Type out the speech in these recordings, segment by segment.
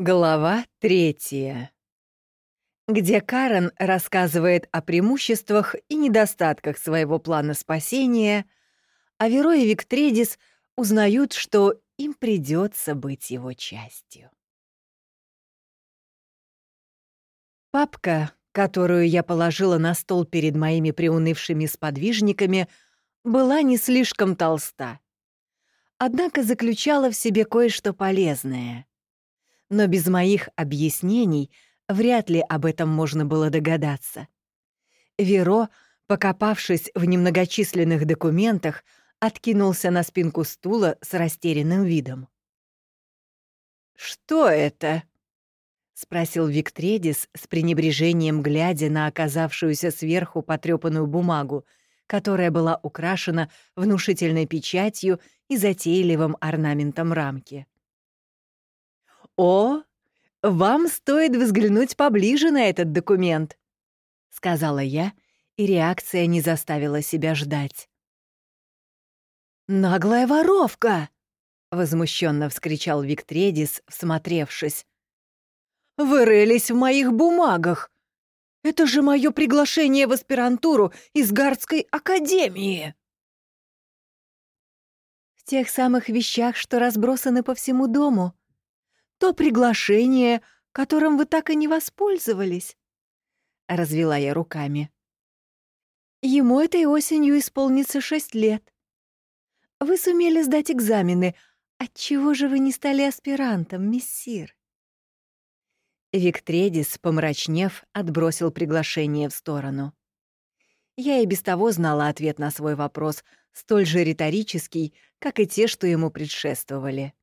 Глава третья, где Карен рассказывает о преимуществах и недостатках своего плана спасения, а Веро и Виктредис узнают, что им придется быть его частью. Папка, которую я положила на стол перед моими приунывшими сподвижниками, была не слишком толста. Однако заключала в себе кое-что полезное — но без моих объяснений вряд ли об этом можно было догадаться. Веро, покопавшись в немногочисленных документах, откинулся на спинку стула с растерянным видом. «Что это?» — спросил Виктредис с пренебрежением, глядя на оказавшуюся сверху потрёпанную бумагу, которая была украшена внушительной печатью и затейливым орнаментом рамки. «О, вам стоит взглянуть поближе на этот документ», — сказала я, и реакция не заставила себя ждать. «Наглая воровка!» — возмущенно вскричал Виктредис, всмотревшись. «Вы рылись в моих бумагах! Это же мое приглашение в аспирантуру из Гардской академии!» «В тех самых вещах, что разбросаны по всему дому», то приглашение, которым вы так и не воспользовались. Развела я руками. Ему этой осенью исполнится шесть лет. Вы сумели сдать экзамены. Отчего же вы не стали аспирантом, мессир? Виктредис, помрачнев, отбросил приглашение в сторону. Я и без того знала ответ на свой вопрос, столь же риторический, как и те, что ему предшествовали.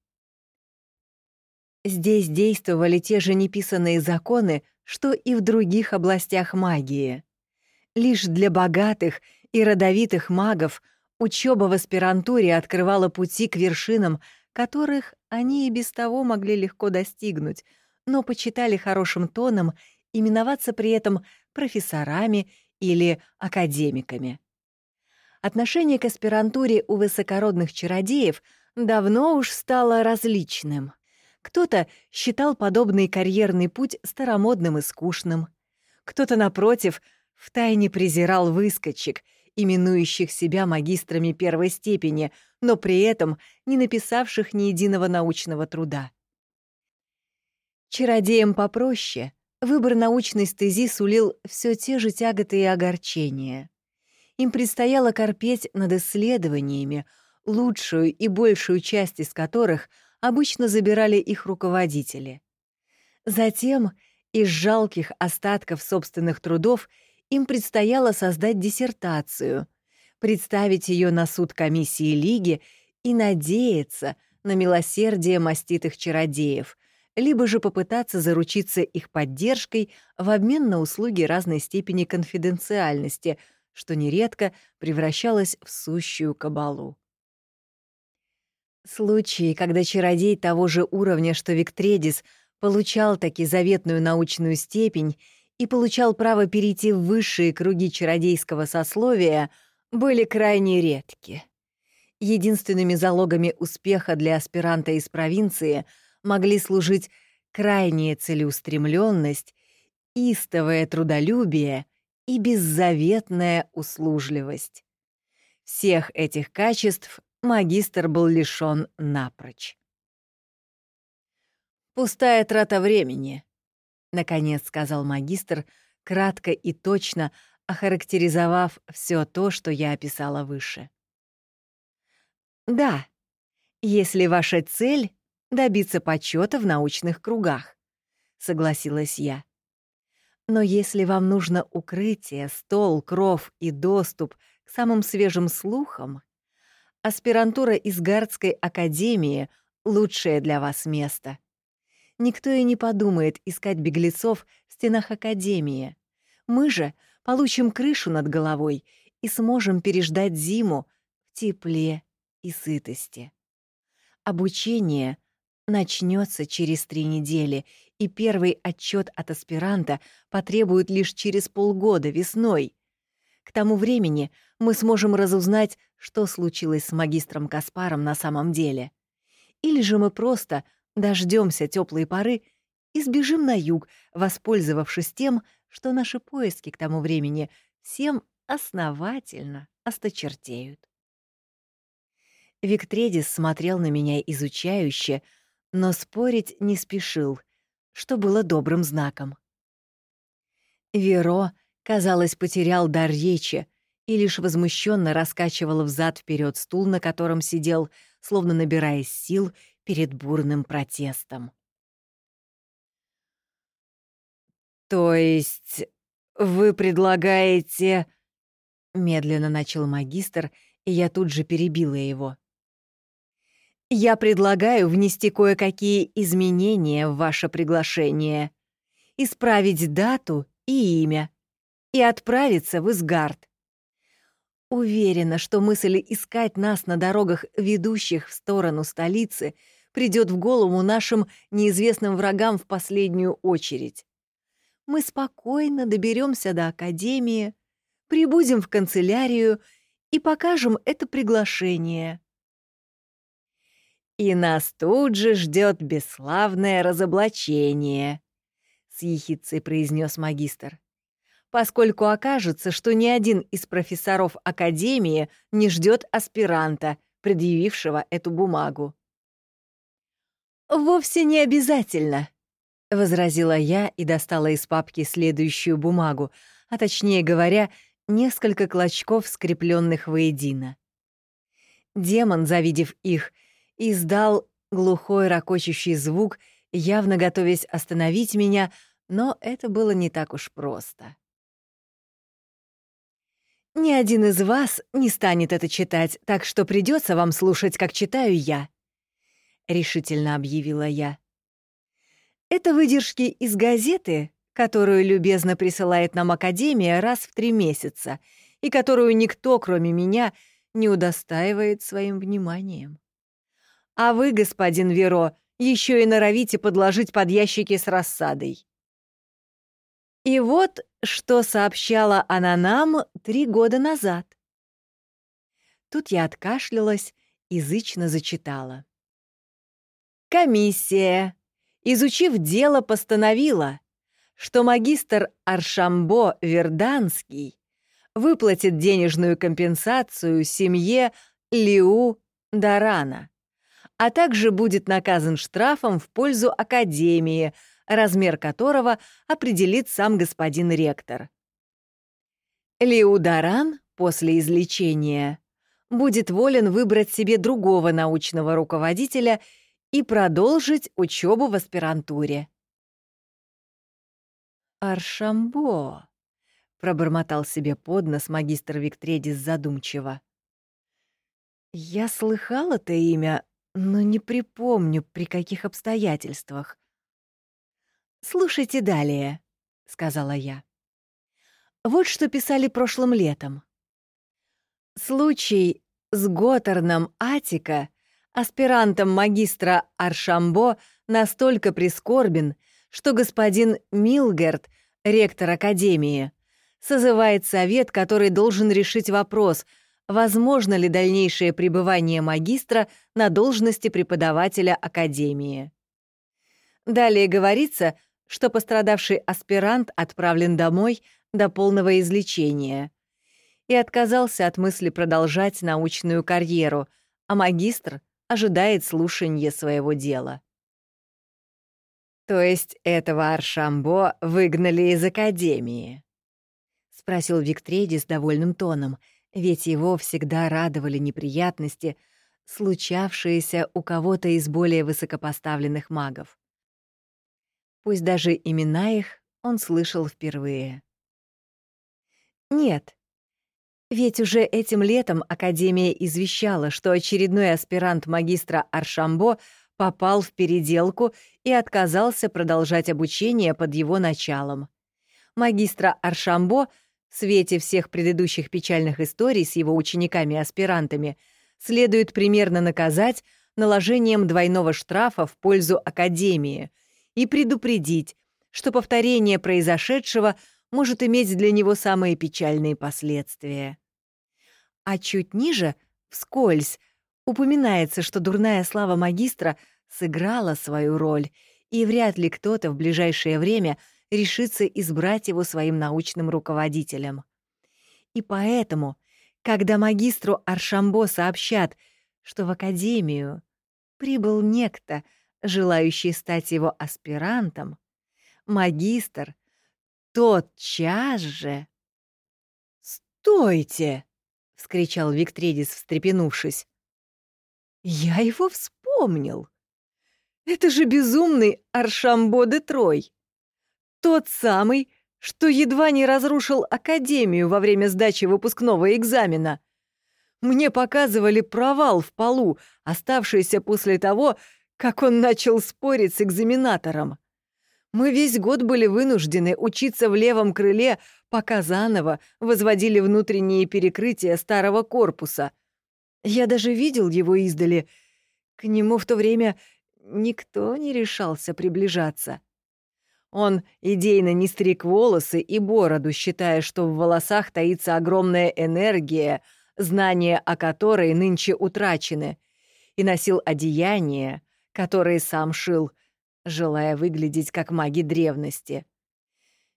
Здесь действовали те же неписанные законы, что и в других областях магии. Лишь для богатых и родовитых магов учеба в аспирантуре открывала пути к вершинам, которых они и без того могли легко достигнуть, но почитали хорошим тоном именоваться при этом профессорами или академиками. Отношение к аспирантуре у высокородных чародеев давно уж стало различным — кто-то считал подобный карьерный путь старомодным и скучным. Кто-то, напротив, втайне презирал выскочек, именующих себя магистрами первой степени, но при этом не написавших ни единого научного труда. Чародеям попроще выбор научной стези сулил все те же тяготы и огорчения. Им предстояло корпеть над исследованиями, лучшую и большую часть из которых — обычно забирали их руководители. Затем из жалких остатков собственных трудов им предстояло создать диссертацию, представить ее на суд комиссии Лиги и надеяться на милосердие маститых чародеев, либо же попытаться заручиться их поддержкой в обмен на услуги разной степени конфиденциальности, что нередко превращалось в сущую кабалу. Случаи, когда чародей того же уровня, что Виктредис, получал таки заветную научную степень и получал право перейти в высшие круги чародейского сословия, были крайне редки. Единственными залогами успеха для аспиранта из провинции могли служить крайняя целеустремленность, истовое трудолюбие и беззаветная услужливость. Всех этих качеств магистр был лишён напрочь. «Пустая трата времени», — наконец сказал магистр, кратко и точно охарактеризовав все то, что я описала выше. «Да, если ваша цель — добиться почета в научных кругах», — согласилась я. «Но если вам нужно укрытие, стол, кров и доступ к самым свежим слухам, Аспирантура из Гардской академии — лучшее для вас место. Никто и не подумает искать беглецов в стенах академии. Мы же получим крышу над головой и сможем переждать зиму в тепле и сытости. Обучение начнется через три недели, и первый отчет от аспиранта потребует лишь через полгода весной. К тому времени мы сможем разузнать, что случилось с магистром Каспаром на самом деле. Или же мы просто дождемся теплой поры и сбежим на юг, воспользовавшись тем, что наши поиски к тому времени всем основательно осточертеют. Виктредис смотрел на меня изучающе, но спорить не спешил, что было добрым знаком. Веро, казалось, потерял дар речи и лишь возмущенно раскачивал взад вперед стул, на котором сидел, словно набираясь сил перед бурным протестом. «То есть вы предлагаете...» Медленно начал магистр, и я тут же перебила его. «Я предлагаю внести кое-какие изменения в ваше приглашение, исправить дату и имя и отправиться в Изгард. Уверена, что мысль искать нас на дорогах, ведущих в сторону столицы, придет в голову нашим неизвестным врагам в последнюю очередь. Мы спокойно доберемся до Академии, прибудем в канцелярию и покажем это приглашение. И нас тут же ждет бесславное разоблачение, с ехицей произнес магистр. Поскольку окажется, что ни один из профессоров Академии не ждет аспиранта, предъявившего эту бумагу. «Вовсе не обязательно», — возразила я и достала из папки следующую бумагу, а точнее говоря, несколько клочков, скрепленных воедино. Демон, завидев их, издал глухой ракочущий звук, явно готовясь остановить меня, но это было не так уж просто. «Ни один из вас не станет это читать, так что придется вам слушать, как читаю я», — решительно объявила я. «Это выдержки из газеты, которую любезно присылает нам Академия раз в три месяца и которую никто, кроме меня, не удостаивает своим вниманием. А вы, господин Веро, еще и норовите подложить под ящики с рассадой. И вот что сообщала она нам три года назад. Тут я откашлялась, язычно зачитала. Комиссия, изучив дело, постановила, что магистр Аршамбо Верданский выплатит денежную компенсацию семье Лиу Дарана, а также будет наказан штрафом в пользу Академии, размер которого определит сам господин ректор. Лиу Даран после излечения будет волен выбрать себе другого научного руководителя и продолжить учебу в аспирантуре. «Аршамбо», — пробормотал себе под нос магистр Виктредис задумчиво. «Я слыхал это имя, но не припомню, при каких обстоятельствах». «Слушайте далее», — сказала я. Вот что писали прошлым летом. Случай с Готорном Атика, аспирантом магистра Аршамбо, настолько прискорбен, что господин Милгерт, ректор Академии, созывает совет, который должен решить вопрос, возможно ли дальнейшее пребывание магистра на должности преподавателя Академии. Далее говорится, что пострадавший аспирант отправлен домой до полного излечения и отказался от мысли продолжать научную карьеру, а магистр ожидает слушания своего дела. «То есть этого Аршамбо выгнали из Академии?» — спросил Виктреди с довольным тоном, ведь его всегда радовали неприятности, случавшиеся у кого-то из более высокопоставленных магов. Пусть даже имена их он слышал впервые. Нет. Ведь уже этим летом Академия извещала, что очередной аспирант магистра Аршамбо попал в переделку и отказался продолжать обучение под его началом. Магистра Аршамбо в свете всех предыдущих печальных историй с его учениками-аспирантами следует примерно наказать наложением двойного штрафа в пользу Академии и предупредить, что повторение произошедшего может иметь для него самые печальные последствия. А чуть ниже, вскользь, упоминается, что дурная слава магистра сыграла свою роль, и вряд ли кто-то в ближайшее время решится избрать его своим научным руководителем. И поэтому, когда магистру Аршамбо сообщат, что в академию прибыл некто, желающий стать его аспирантом, магистр тотчас же... «Стойте!» — вскричал Виктредис, встрепенувшись. «Я его вспомнил! Это же безумный Аршамбо де Трой! Тот самый, что едва не разрушил Академию во время сдачи выпускного экзамена. Мне показывали провал в полу, оставшийся после того, как он начал спорить с экзаменатором. Мы весь год были вынуждены учиться в левом крыле, пока заново возводили внутренние перекрытия старого корпуса. Я даже видел его издали. К нему в то время никто не решался приближаться. Он идейно не стриг волосы и бороду, считая, что в волосах таится огромная энергия, знания о которой нынче утрачены, и носил одеяния, которые сам шил — желая выглядеть как маги древности.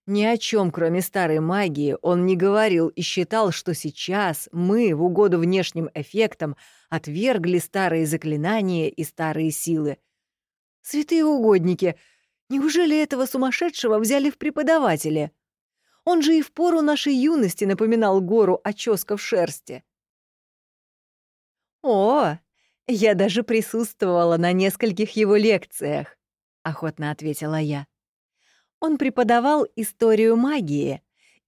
Ни о чем, кроме старой магии, он не говорил и считал, что сейчас мы, в угоду внешним эффектам, отвергли старые заклинания и старые силы. Святые угодники, неужели этого сумасшедшего взяли в преподаватели? Он же и в пору нашей юности напоминал гору оческов шерсти. О, я даже присутствовала на нескольких его лекциях. — охотно ответила я. Он преподавал историю магии,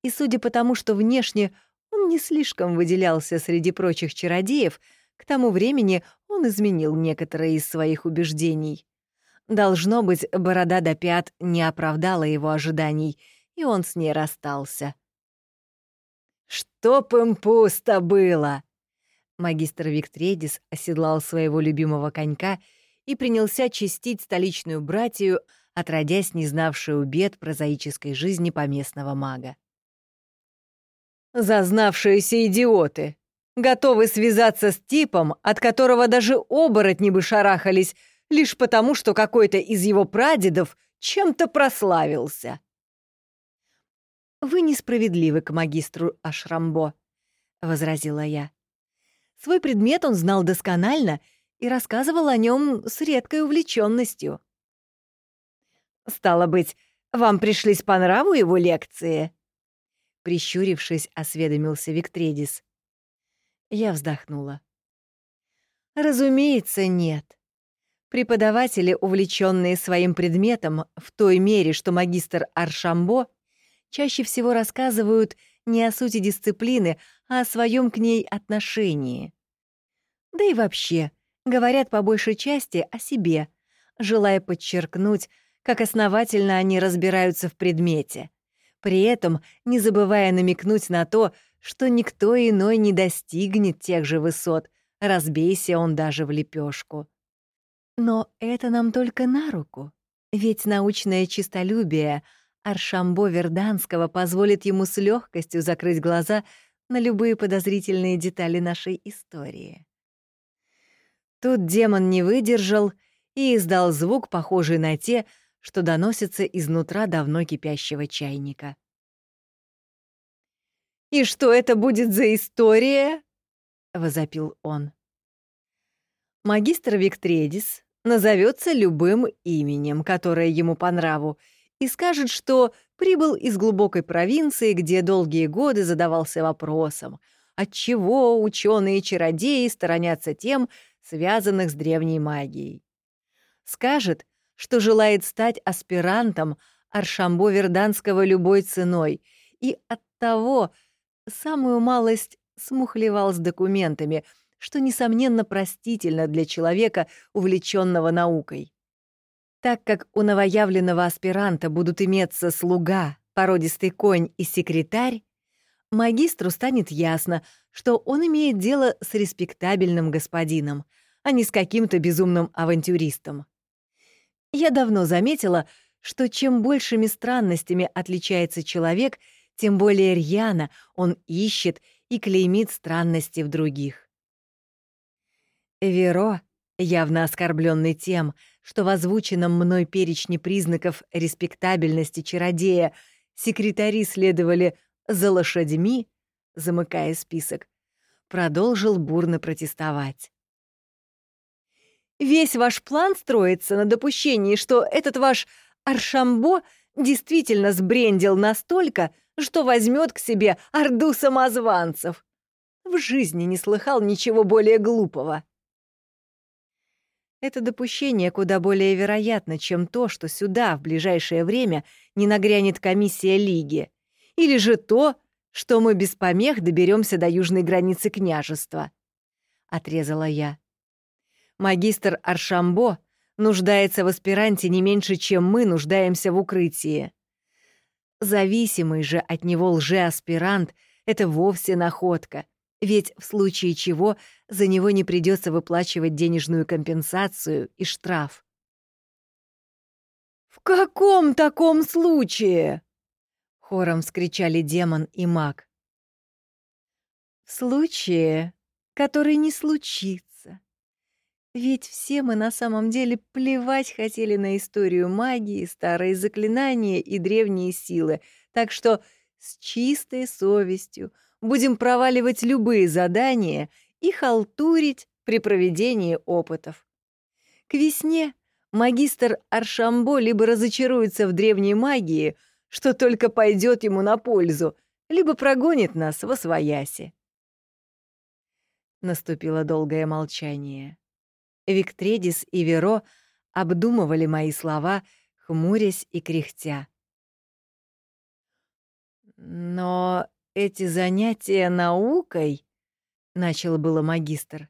и, судя по тому, что внешне он не слишком выделялся среди прочих чародеев, к тому времени он изменил некоторые из своих убеждений. Должно быть, борода до пят не оправдала его ожиданий, и он с ней расстался. «Чтоб им пусто было!» Магистр Виктредис оседлал своего любимого конька и принялся чистить столичную братью, отродясь не знавшую бед прозаической жизни поместного мага. «Зазнавшиеся идиоты! Готовы связаться с типом, от которого даже оборотни бы шарахались, лишь потому, что какой-то из его прадедов чем-то прославился!» «Вы несправедливы к магистру Ашрамбо», — возразила я. Свой предмет он знал досконально — и рассказывал о нем с редкой увлеченностью. «Стало быть, вам пришлись по нраву его лекции?» Прищурившись, осведомился Виктредис. Я вздохнула. «Разумеется, нет. Преподаватели, увлеченные своим предметом в той мере, что магистр Аршамбо, чаще всего рассказывают не о сути дисциплины, а о своем к ней отношении. Да и вообще, говорят по большей части о себе, желая подчеркнуть, как основательно они разбираются в предмете, при этом не забывая намекнуть на то, что никто иной не достигнет тех же высот, разбейся он даже в лепешку. Но это нам только на руку, ведь научное чистолюбие Аршамбо Верданского позволит ему с легкостью закрыть глаза на любые подозрительные детали нашей истории. Тут демон не выдержал и издал звук, похожий на те, что доносятся изнутра давно кипящего чайника. «И что это будет за история?» — возопил он. Магистр Виктредис назовется любым именем, которое ему по нраву, и скажет, что прибыл из глубокой провинции, где долгие годы задавался вопросом, отчего ученые-чародеи сторонятся тем, связанных с древней магией. Скажет, что желает стать аспирантом Аршамбо Верданского любой ценой и оттого самую малость смухлевал с документами, что, несомненно, простительно для человека, увлеченного наукой. Так как у новоявленного аспиранта будут иметься слуга, породистый конь и секретарь, магистру станет ясно, что он имеет дело с респектабельным господином, а не с каким-то безумным авантюристом. Я давно заметила, что чем большими странностями отличается человек, тем более рьяно он ищет и клеймит странности в других. Веро, явно оскорбленный тем, что в озвученном мной перечне признаков респектабельности чародея секретари следовали за лошадьми, замыкая список, продолжил бурно протестовать. «Весь ваш план строится на допущении, что этот ваш Аршамбо действительно сбрендил настолько, что возьмет к себе орду самозванцев. В жизни не слыхал ничего более глупого». Это допущение куда более вероятно, чем то, что сюда в ближайшее время не нагрянет комиссия Лиги, или же то, что мы без помех доберемся до южной границы княжества. Отрезала я. Магистр Аршамбо нуждается в аспиранте не меньше, чем мы нуждаемся в укрытии. Зависимый же от него лжеаспирант — это вовсе находка, ведь в случае чего за него не придется выплачивать денежную компенсацию и штраф. «В каком таком случае?» — хором вскричали демон и маг. «В случае, который не случится. Ведь все мы на самом деле плевать хотели на историю магии, старые заклинания и древние силы, так что с чистой совестью — будем проваливать любые задания и халтурить при проведении опытов. К весне магистр Аршамбо либо разочаруется в древней магии, что только пойдет ему на пользу, либо прогонит нас во свояси. Наступило долгое молчание. Виктредис и Веро обдумывали мои слова, хмурясь и кряхтя. «Но эти занятия наукой?» — начал было магистр.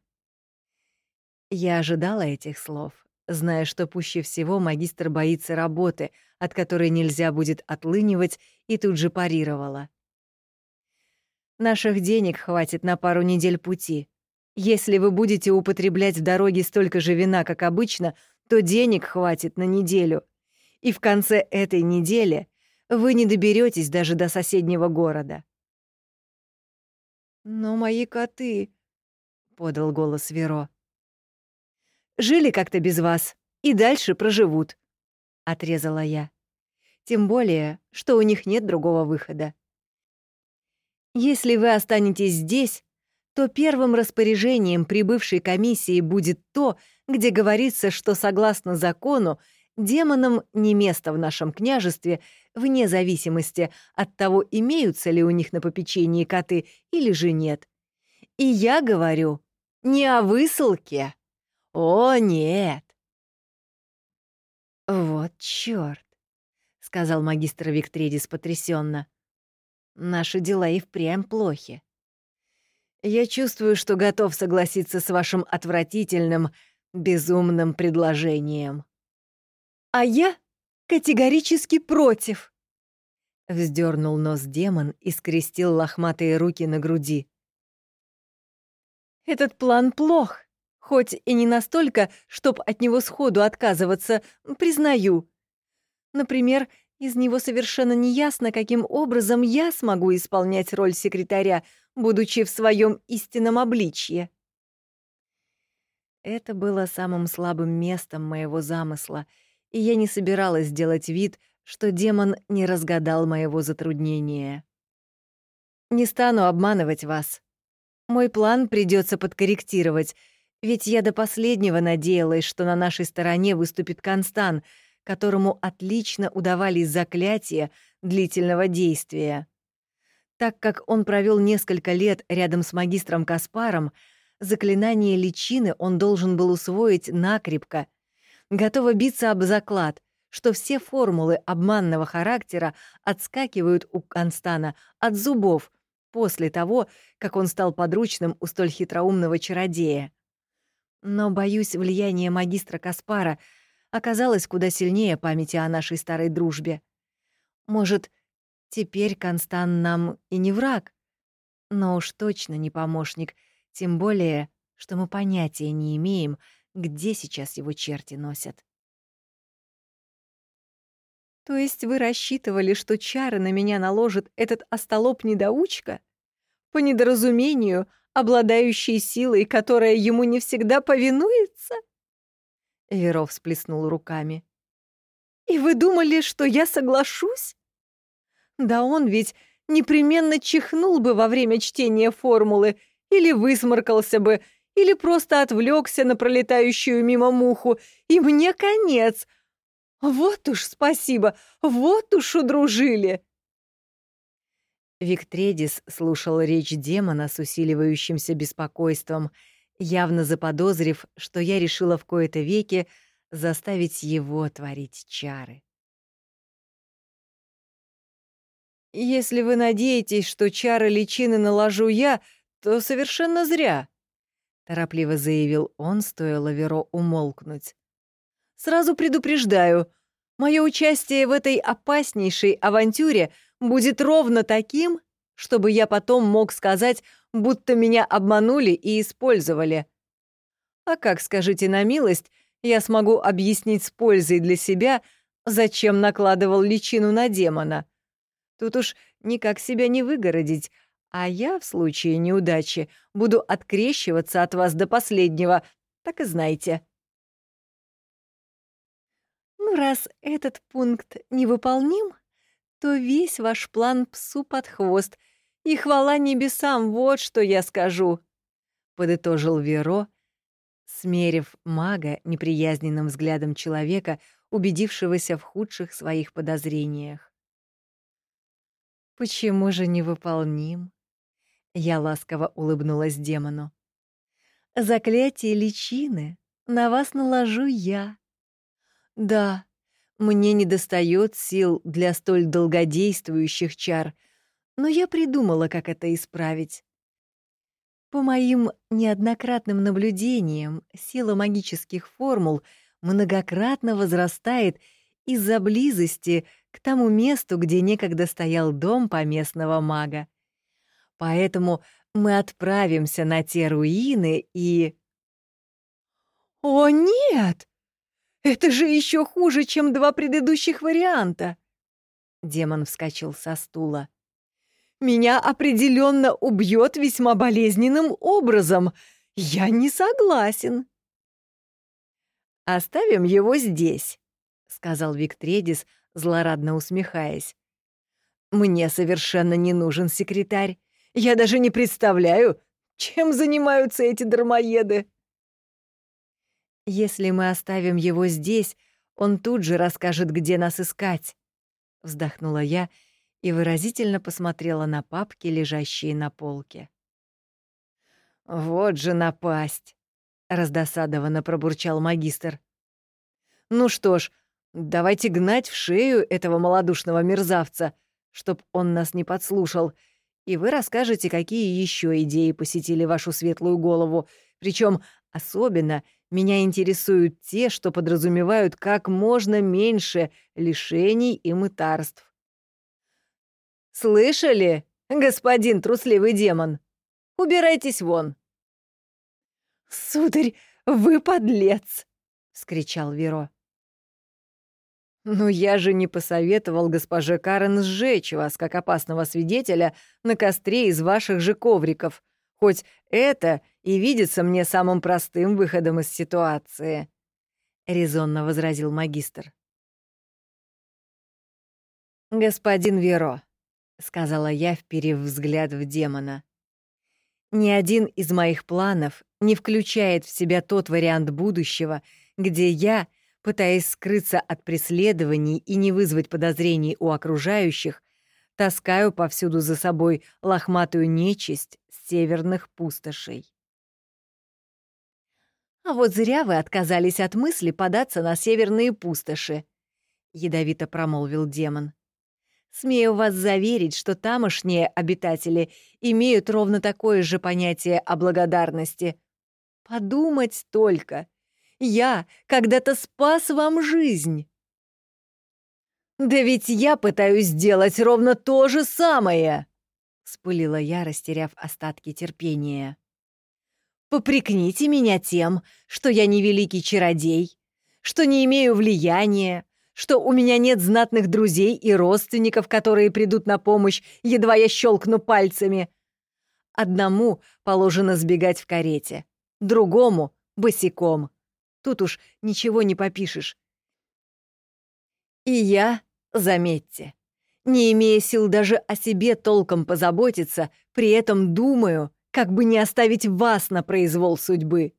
Я ожидала этих слов, зная, что пуще всего магистр боится работы, от которой нельзя будет отлынивать, и тут же парировала. «Наших денег хватит на пару недель пути. Если вы будете употреблять в дороге столько же вина, как обычно, то денег хватит на неделю. И в конце этой недели вы не доберетесь даже до соседнего города. «Но мои коты...» — подал голос Веро. «Жили как-то без вас и дальше проживут», — отрезала я. «Тем более, что у них нет другого выхода. Если вы останетесь здесь, то первым распоряжением прибывшей комиссии будет то, где говорится, что согласно закону демонам не место в нашем княжестве, вне зависимости от того, имеются ли у них на попечении коты или же нет. И я говорю не о высылке. О, нет. Вот чёрт, сказал магистр Виктредис потрясенно. Наши дела и впрямь плохи. Я чувствую, что готов согласиться с вашим отвратительным, безумным предложением. А я категорически против. Вздернул нос демон и скрестил лохматые руки на груди. Этот план плох, хоть и не настолько, чтоб от него сходу отказываться, признаю. Например, из него совершенно неясно, каким образом я смогу исполнять роль секретаря, будучи в своем истинном обличье. Это было самым слабым местом моего замысла — и я не собиралась делать вид, что демон не разгадал моего затруднения. «Не стану обманывать вас. Мой план придется подкорректировать, ведь я до последнего надеялась, что на нашей стороне выступит Констан, которому отлично удавались заклятия длительного действия. Так как он провел несколько лет рядом с магистром Каспаром, заклинание личины он должен был усвоить накрепко — готова биться об заклад, что все формулы обманного характера отскакивают у Констана от зубов после того, как он стал подручным у столь хитроумного чародея. Но, боюсь, влияние магистра Каспара оказалось куда сильнее памяти о нашей старой дружбе. Может, теперь Констан нам и не враг, но уж точно не помощник, тем более, что мы понятия не имеем, где сейчас его черти носят. То есть вы рассчитывали, что чары на меня наложит этот остолоп-недоучка? По недоразумению, обладающий силой, которая ему не всегда повинуется? Веров всплеснул руками. «И вы думали, что я соглашусь? Да он ведь непременно чихнул бы во время чтения формулы или высморкался бы, или просто отвлекся на пролетающую мимо муху, и мне конец. Вот уж спасибо, вот уж удружили. Виктредис слушал речь демона с усиливающимся беспокойством, явно заподозрив, что я решила в кои-то веки заставить его творить чары. «Если вы надеетесь, что чары личины наложу я, то совершенно зря», — торопливо заявил он, стоило Веро умолкнуть. «Сразу предупреждаю, мое участие в этой опаснейшей авантюре — будет ровно таким, чтобы я потом мог сказать, будто меня обманули и использовали. А как, скажите на милость, я смогу объяснить с пользой для себя, зачем накладывал личину на демона? Тут уж никак себя не выгородить, а я в случае неудачи буду открещиваться от вас до последнего, так и знайте. Ну, раз этот пункт невыполним, то весь ваш план псу под хвост. И хвала небесам, вот что я скажу», — подытожил Веро, смерив мага неприязненным взглядом человека, убедившегося в худших своих подозрениях. «Почему же невыполним?» Я ласково улыбнулась демону. «Заклятие личины на вас наложу я. Да, мне недостает сил для столь долгодействующих чар, но я придумала, как это исправить. По моим неоднократным наблюдениям, сила магических формул многократно возрастает из-за близости к тому месту, где некогда стоял дом поместного мага. Поэтому мы отправимся на те руины и... «О, нет!» Это же еще хуже, чем два предыдущих варианта. Демон вскочил со стула. Меня определенно убьет весьма болезненным образом. Я не согласен. Оставим его здесь, сказал Виктредис, злорадно усмехаясь. Мне совершенно не нужен секретарь. Я даже не представляю, чем занимаются эти дармоеды. Если мы оставим его здесь, он тут же расскажет, где нас искать. Вздохнула я и выразительно посмотрела на папки, лежащие на полке. «Вот же напасть!» — раздосадованно пробурчал магистр. «Ну что ж, давайте гнать в шею этого малодушного мерзавца, чтоб он нас не подслушал, и вы расскажете, какие еще идеи посетили вашу светлую голову, причем особенно — меня интересуют те, что подразумевают как можно меньше лишений и мытарств. «Слышали, господин трусливый демон? Убирайтесь вон!» «Сударь, вы подлец!» — вскричал Веро. «Ну я же не посоветовал госпоже Карен сжечь вас, как опасного свидетеля, на костре из ваших же ковриков. Хоть это и видится мне самым простым выходом из ситуации», — резонно возразил магистр. «Господин Веро», — сказала я, вперев взгляд в демона, «ни один из моих планов не включает в себя тот вариант будущего, где я, пытаясь скрыться от преследований и не вызвать подозрений у окружающих, таскаю повсюду за собой лохматую нечисть с северных пустошей. «А вот зря вы отказались от мысли податься на северные пустоши», — ядовито промолвил демон. «Смею вас заверить, что тамошние обитатели имеют ровно такое же понятие о благодарности. Подумать только! Я когда-то спас вам жизнь!» «Да ведь я пытаюсь сделать ровно то же самое!» — спылила я, растеряв остатки терпения. Попрекните меня тем, что я не великий чародей, что не имею влияния, что у меня нет знатных друзей и родственников, которые придут на помощь, едва я щелкну пальцами. Одному положено сбегать в карете, другому — босиком. Тут уж ничего не попишешь. И я, заметьте, не имея сил даже о себе толком позаботиться, при этом думаю, как бы не оставить вас на произвол судьбы.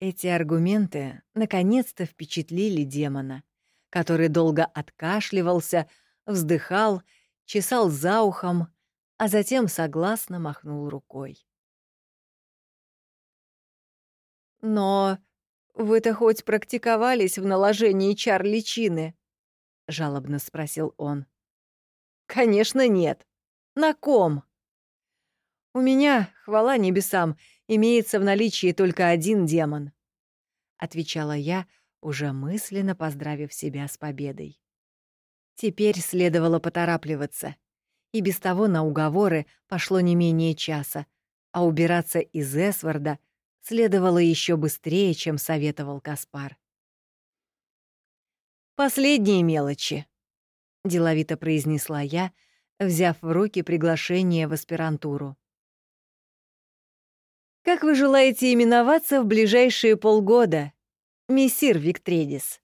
Эти аргументы наконец-то впечатлили демона, который долго откашливался, вздыхал, чесал за ухом, а затем согласно махнул рукой. «Но вы-то хоть практиковались в наложении чар личины?» — жалобно спросил он. «Конечно нет. На ком?» «У меня, хвала небесам, имеется в наличии только один демон», — отвечала я, уже мысленно поздравив себя с победой. Теперь следовало поторапливаться. И без того на уговоры пошло не менее часа, а убираться из Эсварда следовало еще быстрее, чем советовал Каспар. «Последние мелочи», — деловито произнесла я, взяв в руки приглашение в аспирантуру. «Как вы желаете именоваться в ближайшие полгода, мессир Виктредис?»